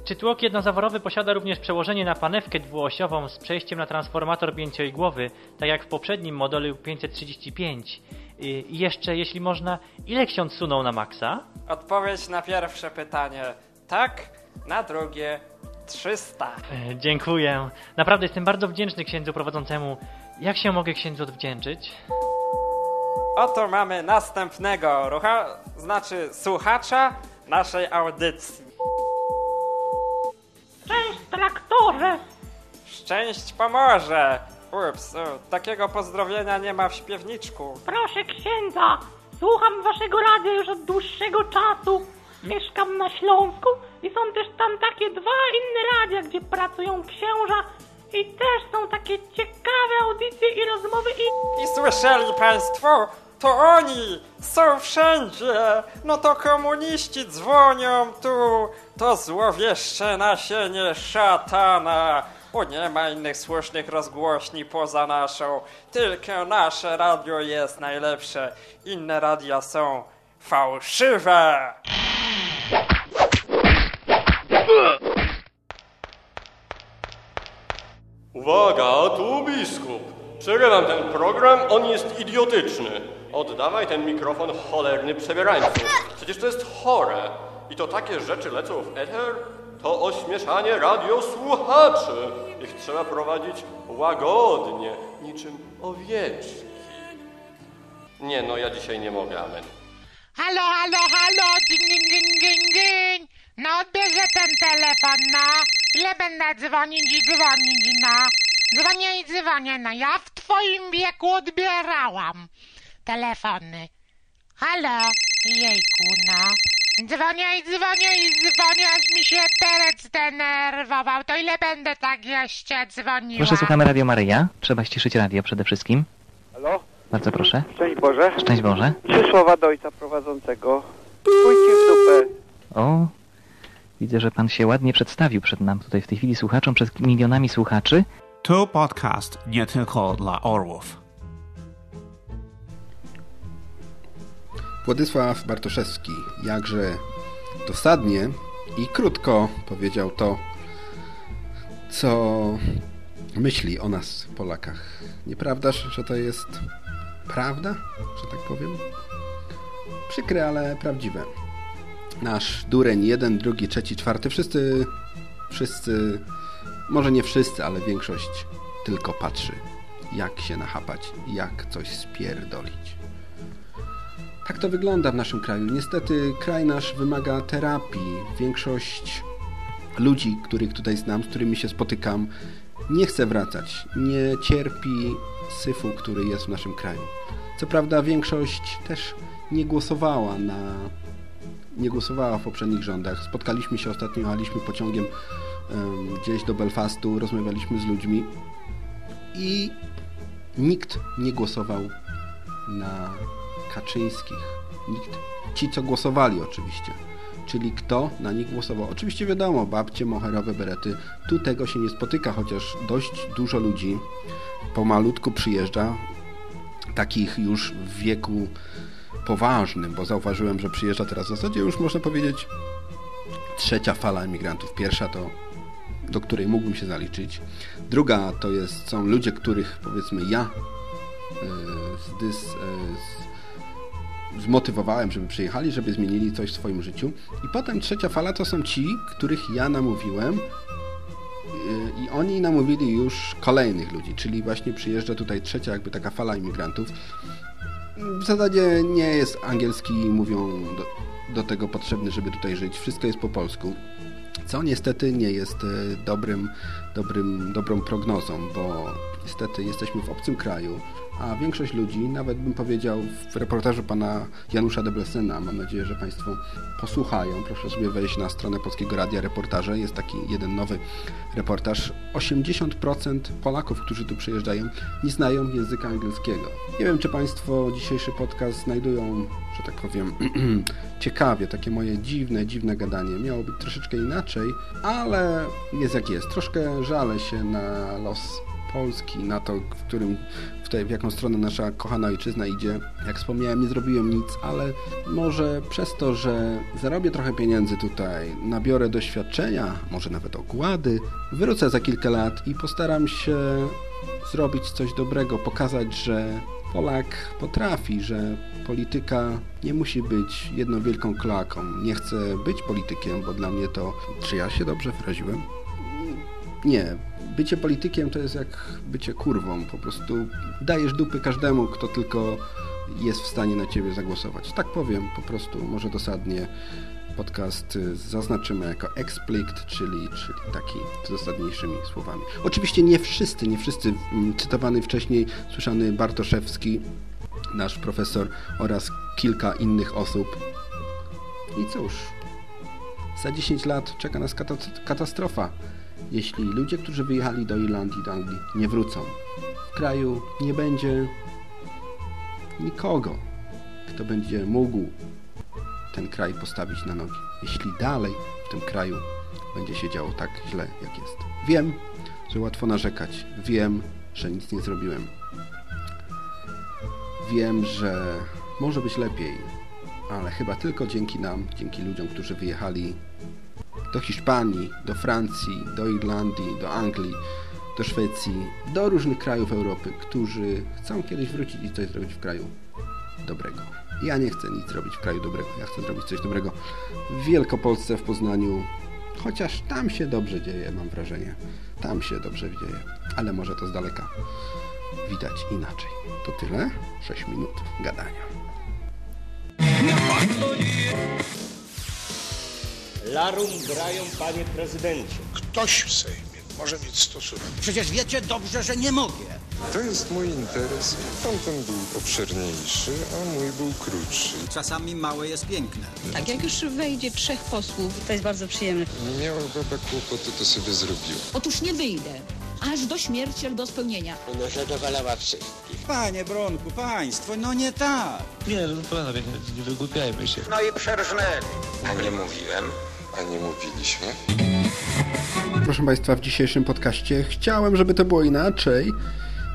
czy tłok jednozaworowy posiada również przełożenie na panewkę dwuosiową z przejściem na transformator pięcioigłowy, tak jak w poprzednim modelu 535. Y, I jeszcze, jeśli można, ile ksiądz sunął na maksa? Odpowiedź na pierwsze pytanie. Tak, na drugie 300. E, Dziękuję. Naprawdę jestem bardzo wdzięczny księdzu prowadzącemu. Jak się mogę księdzu odwdzięczyć? Oto mamy następnego rucha, znaczy słuchacza naszej audycji. Cześć, traktorze! Szczęść pomoże! Ups, o, takiego pozdrowienia nie ma w śpiewniczku. Proszę księdza, słucham waszego radia już od dłuższego czasu. Mieszkam na Śląsku i są też tam takie dwa inne radia, gdzie pracują księża i też są takie ciekawe audycje i rozmowy i... I słyszeli państwo? To oni są wszędzie! No to komuniści dzwonią tu! To złowieszcze nasienie szatana! Bo nie ma innych słusznych rozgłośni poza naszą. Tylko nasze radio jest najlepsze. Inne radia są fałszywe! Uwaga, tu biskup. Przerywam ten program, on jest idiotyczny. Oddawaj ten mikrofon, cholerny przebierańcu. Przecież to jest chore. I to takie rzeczy lecą w eter? To ośmieszanie radiosłuchaczy. Ich trzeba prowadzić łagodnie, niczym owieczki. Nie no, ja dzisiaj nie mogę, amen. Halo, halo, halo, dzień, dzień, dzień, dzień, dzień. No odbierze ten telefon, no. Ile będę dzwonić i dzwonić, no. Dzwonię i dzwonię, no. Ja w twoim wieku odbierałam telefony. Halo, jejku, no. Dzwonię i dzwonię i dzwonię, aż mi się perec zdenerwował. To ile będę tak jeszcze dzwoniła? Proszę, słuchamy Radio Maryja. Trzeba ściszyć radio przede wszystkim. Halo? Bardzo proszę. Szczęść Boże. Szczęść Boże. Trzy słowa do ojca prowadzącego. Pójdźcie w dupę. O, widzę, że pan się ładnie przedstawił przed nam tutaj w tej chwili słuchaczom, przed milionami słuchaczy. To podcast nie tylko dla orłów. Władysław Bartoszewski jakże dosadnie i krótko powiedział to, co myśli o nas, Polakach. Nieprawdaż, że to jest prawda, że tak powiem? Przykre, ale prawdziwe. Nasz dureń, jeden, drugi, trzeci, czwarty, wszyscy, wszyscy, może nie wszyscy, ale większość tylko patrzy, jak się nachapać, jak coś spierdolić. Tak to wygląda w naszym kraju. Niestety kraj nasz wymaga terapii. Większość ludzi, których tutaj znam, z którymi się spotykam, nie chce wracać. Nie cierpi syfu, który jest w naszym kraju. Co prawda większość też nie głosowała na nie głosowała w poprzednich rządach. Spotkaliśmy się ostatnio, jechaliśmy pociągiem um, gdzieś do Belfastu, rozmawialiśmy z ludźmi i nikt nie głosował na Kaczyńskich. Nikt. Ci, co głosowali oczywiście. Czyli kto na nich głosował. Oczywiście wiadomo, babcie, moherowe berety. Tu tego się nie spotyka, chociaż dość dużo ludzi pomalutku przyjeżdża. Takich już w wieku poważnym, bo zauważyłem, że przyjeżdża teraz w zasadzie już można powiedzieć trzecia fala emigrantów. Pierwsza to do której mógłbym się zaliczyć. Druga to jest, są ludzie, których powiedzmy ja yy, zdys, yy, zmotywowałem, żeby przyjechali, żeby zmienili coś w swoim życiu. I potem trzecia fala to są ci, których ja namówiłem yy, i oni namówili już kolejnych ludzi, czyli właśnie przyjeżdża tutaj trzecia jakby taka fala imigrantów. W zasadzie nie jest angielski, mówią do, do tego potrzebny, żeby tutaj żyć. Wszystko jest po polsku co niestety nie jest dobrym, dobrym, dobrą prognozą, bo niestety jesteśmy w obcym kraju, a większość ludzi, nawet bym powiedział w reportażu pana Janusza Deblesena, mam nadzieję, że Państwo posłuchają, proszę sobie wejść na stronę Polskiego Radia Reportaże, jest taki jeden nowy reportaż. 80% Polaków, którzy tu przyjeżdżają, nie znają języka angielskiego. Nie wiem, czy Państwo dzisiejszy podcast znajdują, że tak powiem, (clears throat) ciekawie, takie moje dziwne, dziwne gadanie. Miało być troszeczkę inaczej, ale jest jak jest. Troszkę żalę się na los Polski, na to, w którym w, tej, w jaką stronę nasza kochana ojczyzna idzie. Jak wspomniałem, nie zrobiłem nic, ale może przez to, że zarobię trochę pieniędzy tutaj, nabiorę doświadczenia, może nawet okłady, wrócę za kilka lat i postaram się zrobić coś dobrego, pokazać, że Polak potrafi, że polityka nie musi być jedną wielką klaką. Nie chcę być politykiem, bo dla mnie to... Czy ja się dobrze wyraziłem? Nie. Bycie politykiem to jest jak bycie kurwą. Po prostu dajesz dupy każdemu, kto tylko jest w stanie na ciebie zagłosować. Tak powiem, po prostu, może dosadnie podcast zaznaczymy jako explict, czyli, czyli taki z dosadniejszymi słowami. Oczywiście nie wszyscy, nie wszyscy cytowany wcześniej, słyszany Bartoszewski, nasz profesor oraz kilka innych osób. I cóż, za 10 lat czeka nas katastrofa, jeśli ludzie, którzy wyjechali do Irlandii, do Anglii, nie wrócą. W kraju nie będzie nikogo, kto będzie mógł ten kraj postawić na nogi. Jeśli dalej w tym kraju będzie się działo tak źle, jak jest. Wiem, że łatwo narzekać. Wiem, że nic nie zrobiłem. Wiem, że może być lepiej, ale chyba tylko dzięki nam, dzięki ludziom, którzy wyjechali do Hiszpanii, do Francji, do Irlandii, do Anglii, do Szwecji, do różnych krajów Europy, którzy chcą kiedyś wrócić i coś zrobić w kraju dobrego. Ja nie chcę nic zrobić w kraju dobrego. Ja chcę zrobić coś dobrego w Wielkopolsce, w Poznaniu. Chociaż tam się dobrze dzieje, mam wrażenie. Tam się dobrze dzieje. Ale może to z daleka. widać inaczej. To tyle. 6 minut gadania. Larum grają, panie prezydencie. Ktoś w Sejmie może mieć stosunek. Przecież wiecie dobrze, że nie mogę. To jest mój interes. Tamten był obszerniejszy, a mój był krótszy. Czasami małe jest piękne. Tak, jak już wejdzie trzech posłów, to jest bardzo przyjemne. Nie miała baba kłopoty, to sobie zrobiła. Otóż nie wyjdę. Aż do śmierci albo do spełnienia. Ona zadowalała wszystkich. Panie Bronku, państwo, no nie tak. Nie, no panowie, nie wygłupiajmy się. No i przerżnęli. A nie mówiłem, a nie mówiliśmy. Proszę Państwa, w dzisiejszym podcaście chciałem, żeby to było inaczej.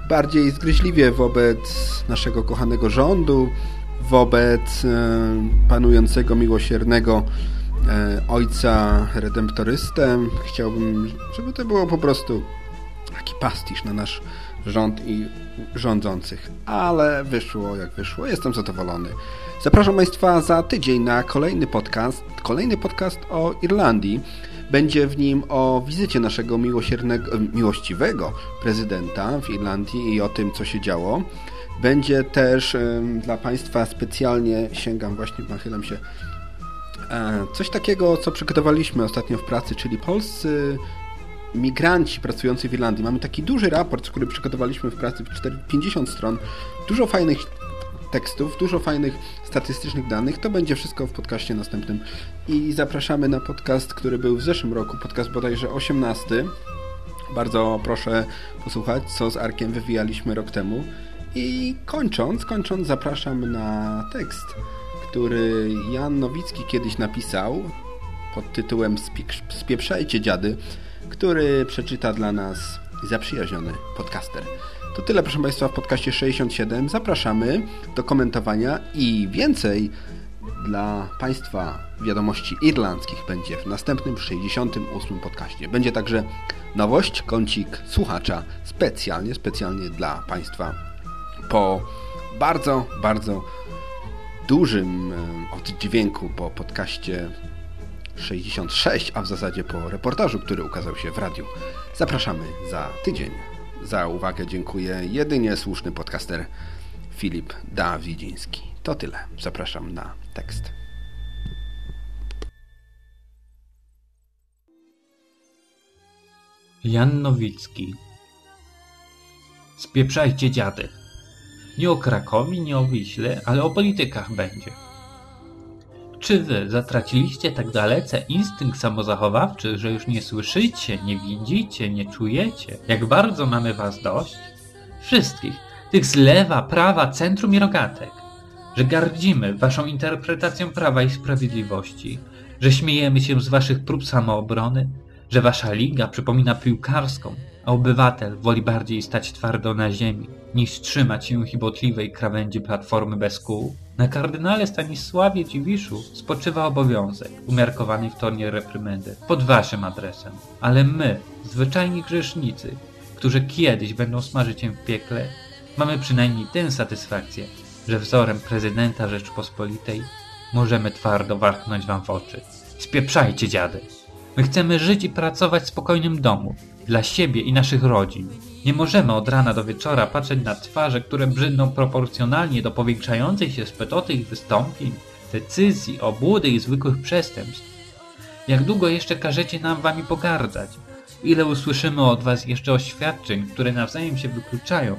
Bardziej zgryźliwie wobec naszego kochanego rządu, wobec e, panującego miłosiernego e, ojca redemptorystę. Chciałbym, żeby to było po prostu taki pastisz na nasz rząd i rządzących. Ale wyszło jak wyszło. Jestem zadowolony. Zapraszam Państwa za tydzień na kolejny podcast. Kolejny podcast o Irlandii. Będzie w nim o wizycie naszego miłosiernego, miłościwego prezydenta w Irlandii i o tym, co się działo. Będzie też dla Państwa specjalnie, sięgam właśnie, nachylam się, e, coś takiego, co przygotowaliśmy ostatnio w pracy, czyli polscy migranci pracujący w Irlandii. Mamy taki duży raport, który przygotowaliśmy w pracy, 50 stron. Dużo fajnych tekstów, dużo fajnych statystycznych danych. To będzie wszystko w podcaście następnym. I zapraszamy na podcast, który był w zeszłym roku, podcast bodajże 18. Bardzo proszę posłuchać, co z Arkiem wywijaliśmy rok temu. I kończąc, kończąc, zapraszam na tekst, który Jan Nowicki kiedyś napisał pod tytułem Spieprzajcie dziady, który przeczyta dla nas zaprzyjaźniony podcaster. To tyle, proszę Państwa, w podcaście 67. Zapraszamy do komentowania i więcej dla Państwa wiadomości irlandzkich będzie w następnym 68 podcaście. Będzie także nowość, kącik słuchacza specjalnie, specjalnie dla Państwa po bardzo, bardzo dużym oddźwięku po podcaście 66, a w zasadzie po reportażu, który ukazał się w radiu. Zapraszamy za tydzień. Za uwagę dziękuję jedynie słuszny podcaster Filip Dawidziński. To tyle. Zapraszam na tekst. Jan Nowicki Spieprzajcie dziady. Nie o Krakowie, nie o Wiśle, ale o politykach będzie. Czy wy zatraciliście tak dalece instynkt samozachowawczy, że już nie słyszycie, nie widzicie, nie czujecie, jak bardzo mamy was dość? Wszystkich, tych z lewa, prawa, centrum i rogatek. Że gardzimy waszą interpretacją prawa i sprawiedliwości, że śmiejemy się z waszych prób samoobrony, że wasza liga przypomina piłkarską, a obywatel woli bardziej stać twardo na ziemi, niż trzymać się chibotliwej krawędzi platformy bez kół. Na kardynale Stanisławie Dziwiszu spoczywa obowiązek, umiarkowany w tonie reprymendy, pod waszym adresem. Ale my, zwyczajni grzesznicy, którzy kiedyś będą smażyć się w piekle, mamy przynajmniej tę satysfakcję, że wzorem prezydenta Rzeczpospolitej możemy twardo warknąć wam w oczy. Spieprzajcie dziady! My chcemy żyć i pracować w spokojnym domu, dla siebie i naszych rodzin. Nie możemy od rana do wieczora patrzeć na twarze, które brzydną proporcjonalnie do powiększającej się spetoty ich wystąpień, decyzji, obłudy i zwykłych przestępstw. Jak długo jeszcze każecie nam wami pogardzać? Ile usłyszymy od was jeszcze oświadczeń, które nawzajem się wykluczają?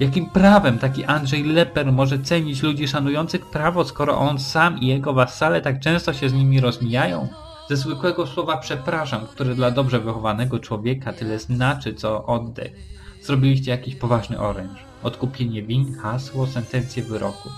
Jakim prawem taki Andrzej Leper może cenić ludzi szanujących prawo, skoro on sam i jego wasale tak często się z nimi rozmijają? Ze zwykłego słowa przepraszam, które dla dobrze wychowanego człowieka tyle znaczy, co oddech. Zrobiliście jakiś poważny oręż. Odkupienie win, hasło, sentencję wyroku.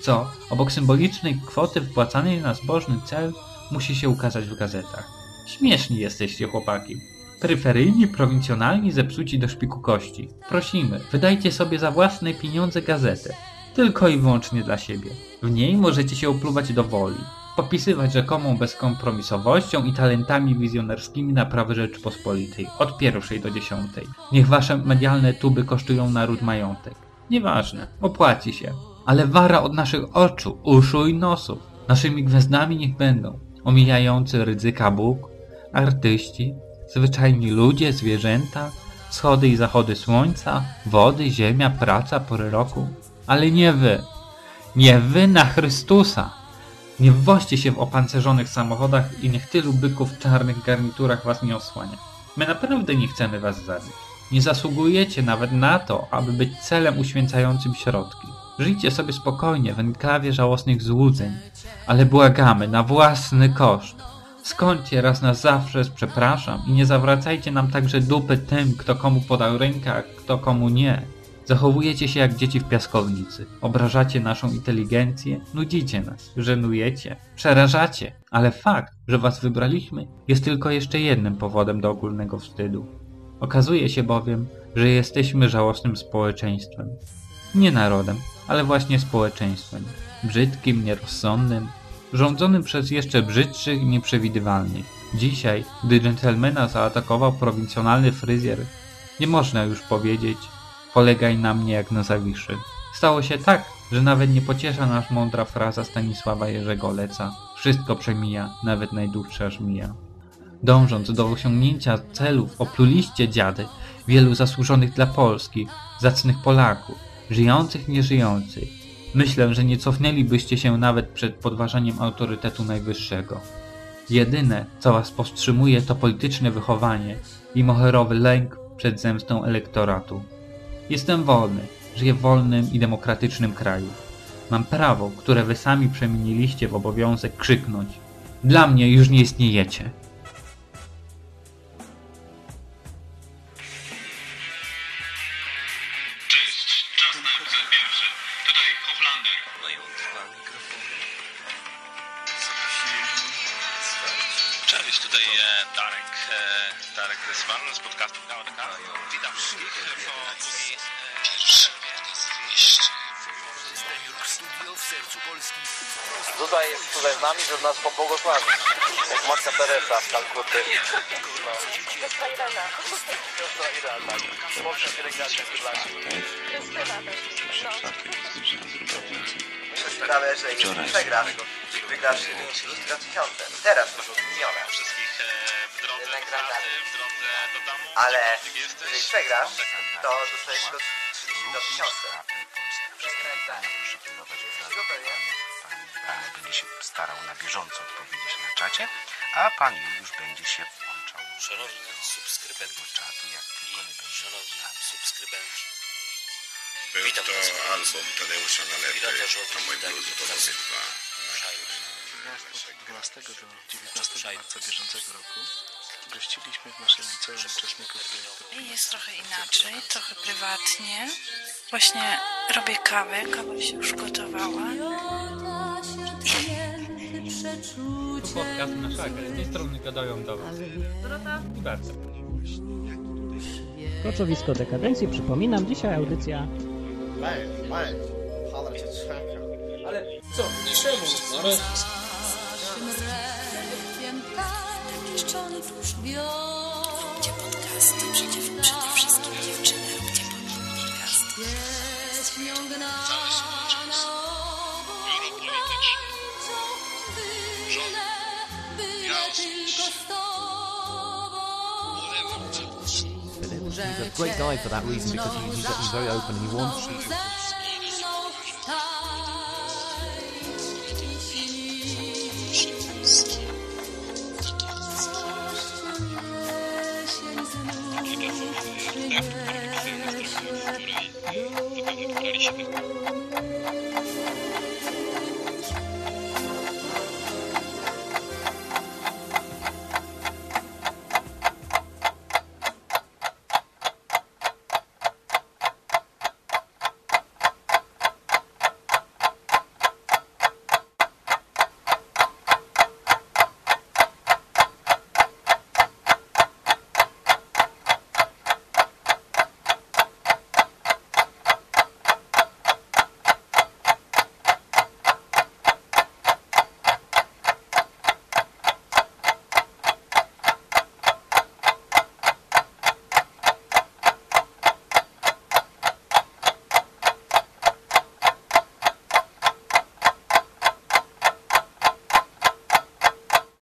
Co, obok symbolicznej kwoty wpłacanej na zbożny cel, musi się ukazać w gazetach. Śmieszni jesteście, chłopaki. Peryferyjni, prowincjonalni, zepsuci do szpiku kości. Prosimy, wydajcie sobie za własne pieniądze gazetę. Tylko i wyłącznie dla siebie. W niej możecie się opluwać do woli popisywać rzekomą bezkompromisowością i talentami wizjonerskimi naprawy Rzeczypospolitej od pierwszej do dziesiątej. Niech wasze medialne tuby kosztują naród majątek. Nieważne, opłaci się. Ale wara od naszych oczu, uszu i nosu. Naszymi gwiazdami niech będą omijający ryzyka Bóg, artyści, zwyczajni ludzie, zwierzęta, Wschody i zachody słońca, wody, ziemia, praca, pory roku. Ale nie wy. Nie wy na Chrystusa. Nie wwoźcie się w opancerzonych samochodach i niech tylu byków w czarnych garniturach was nie osłania. My naprawdę nie chcemy was zabić. Nie zasługujecie nawet na to, aby być celem uświęcającym środki. Żyjcie sobie spokojnie w enklawie żałosnych złudzeń, ale błagamy na własny koszt. Skądcie raz na zawsze z przepraszam i nie zawracajcie nam także dupy tym, kto komu podał rękę, a kto komu nie. Zachowujecie się jak dzieci w piaskownicy. Obrażacie naszą inteligencję, nudzicie nas, żenujecie, przerażacie. Ale fakt, że was wybraliśmy, jest tylko jeszcze jednym powodem do ogólnego wstydu. Okazuje się bowiem, że jesteśmy żałosnym społeczeństwem. Nie narodem, ale właśnie społeczeństwem. Brzydkim, nierozsądnym, rządzonym przez jeszcze brzydszych i nieprzewidywalnych. Dzisiaj, gdy dżentelmena zaatakował prowincjonalny fryzjer, nie można już powiedzieć polegaj na mnie jak na zawiszy. Stało się tak, że nawet nie pociesza nas mądra fraza Stanisława Jerzego Leca. Wszystko przemija, nawet najdłuższa żmija. Dążąc do osiągnięcia celów, opluliście dziady wielu zasłużonych dla Polski, zacnych Polaków, żyjących nieżyjących. Myślę, że nie cofnęlibyście się nawet przed podważaniem autorytetu najwyższego. Jedyne, co was powstrzymuje, to polityczne wychowanie i moherowy lęk przed zemstą elektoratu. Jestem wolny, żyję w wolnym i demokratycznym kraju. Mam prawo, które wy sami przemieniliście w obowiązek krzyknąć. Dla mnie już nie istniejecie. Cześć, tutaj e, Darek, e, Darek Rysman z podcastu KRK. Witam wszystkich po długiej Duda jest tutaj z nami, żeby nas pobłogosławić. Jak matka Teresa z Kalkuty. No. Siostra Irena. Polska pielęgnacja w Irlandii. Myślę sprawę, że jeśli przegrasz, wygrasz 2000. Teraz to już miliona. Wszystkich e, w drodze do w drodze do domu. Ale jeżeli przegrasz, to dostajesz 32 tysiące. Pan będzie się starał na bieżąco odpowiedzieć na czacie, a pan już będzie się włączał Szanowni subskrybenci do czatu, jak tylko nie będzie. Szanowni subskrybenci. Był Witam to was. album Tadeusza Nalepy, to mój tak, blues tak. Domowy 2. Od 12 do 19 marca bieżącego roku gościliśmy w naszym liceum uczestników projektu. Jest trochę inaczej, trochę prywatnie. Właśnie robię kawę, kawa się już gotowała. Tu podcast na szagę. Z tej strony gadają do was. I bardzo. Koczowisko Dekadencji, przypominam, dzisiaj audycja Weź, weź, ale co, czemu? Naszym rewiem tańczony wróż Róbcie podcasty, przede, przede wszystkim dziewczyny, róbcie podcasty. Pieśnią gnana obok tańczą byle, byle tylko z tobą. He's a great guy for that reason because he, he's, he's very open and he wants you.